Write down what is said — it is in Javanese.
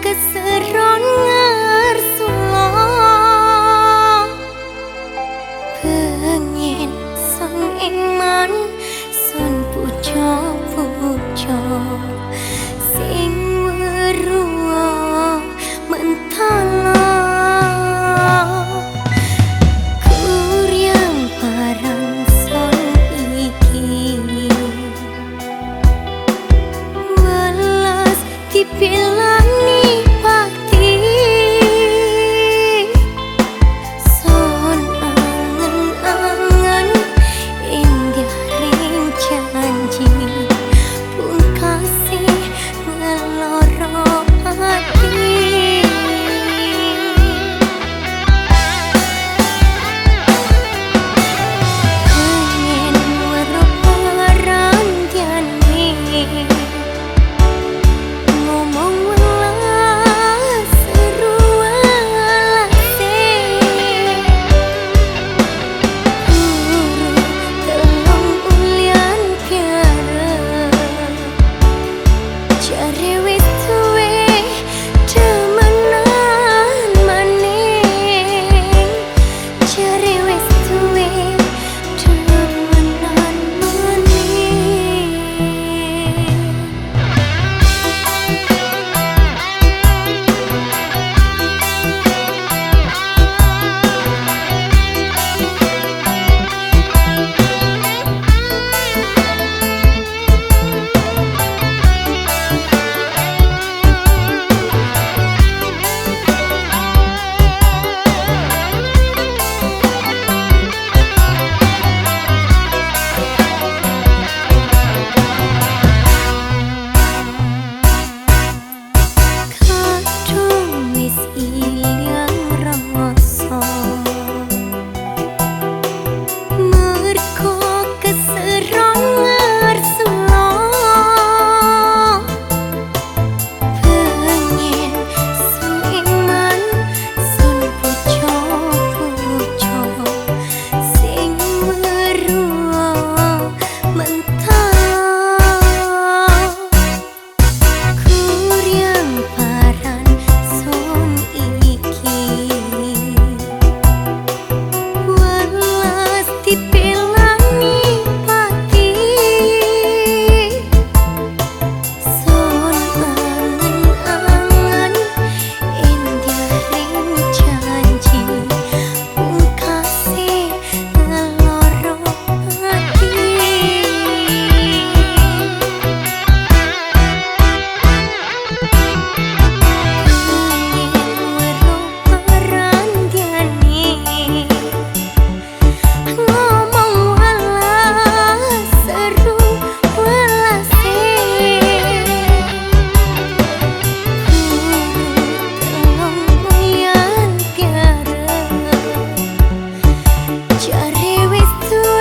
keseron ngersula pengin sang iman sun pucuk pucuk sing weru ile you is too